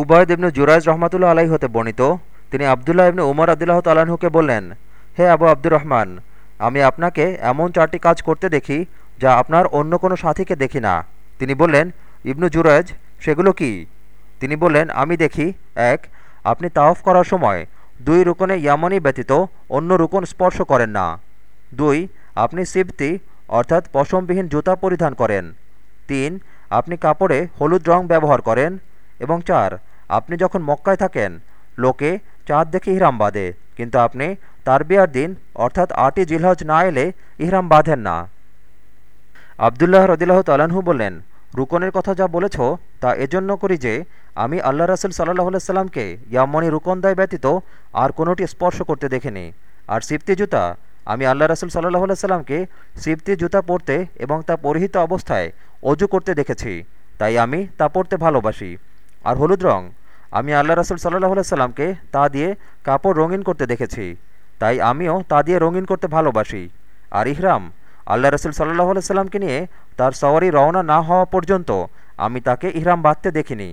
উবায়দ ইবনু জুরাইজ রহমাতুল্লাহ আলাই হতে বর্ণিত, তিনি আবদুল্লাহ ইবনু উমর আদিল্লাহ তালাহুকে বললেন, হে আবু আব্দুর রহমান, আমি আপনাকে এমন চারটি কাজ করতে দেখি যা আপনার অন্য কোনো সাথীকে দেখি না। তিনি বললেন, ইবনু জুরাইজ, সেগুলো কি? তিনি বললেন, আমি দেখি, এক, আপনি তাওফ করার সময় দুই রুকনে ইয়ামনি ব্যতীত অন্য রুকন স্পর্শ করেন না। দুই, আপনি সিবতি, অর্থাৎ পশমবিহীন জুতা পরিধান করেন। তিন, আপনি কাপড়ে হলুদ রং ব্যবহার করেন। এবং চার, আপনি যখন মক্কায় থাকেন, লোকে চাঁদ দেখে ইহরাম বাঁধে, কিন্তু আপনি তার বিয়ার দিন, অর্থাৎ আটই জিলহজ না এলে ইহরাম বাঁধেন না। আবদুল্লাহ রদিল্লাহ তালাহু বললেন, রুকনের কথা যা বলেছ, তা এজন্য করি যে, আমি আল্লাহ রাসুল সাল্লাহ সাল্লামকে ইয়ামনি রুকন দায় ব্যতীত আর কোনোটি স্পর্শ করতে দেখিনি। আর সিপ্তি জুতা, আমি আল্লাহ রাসুল সাল্লাহ সাল্লামকে সিপ্তি জুতা পরতে এবং তা পরিহিত অবস্থায় অজু করতে দেখেছি, তাই আমি তা পরতে ভালোবাসি। আর হলুদ রং। আমি আল্লাহ রাসুল সাল্লাহ সাল্লামকে তা দিয়ে কাপড় রঙিন করতে দেখেছি। তাই আমিও তা দিয়ে রঙিন করতে ভালোবাসি। আর ইহরাম, আল্লাহ রসুল সাল্লাহ সাল্লামকে নিয়ে তার সওয়ারি রওনা না হওয়া পর্যন্ত আমি তাকে ইহরাম বাঁধতে দেখিনি।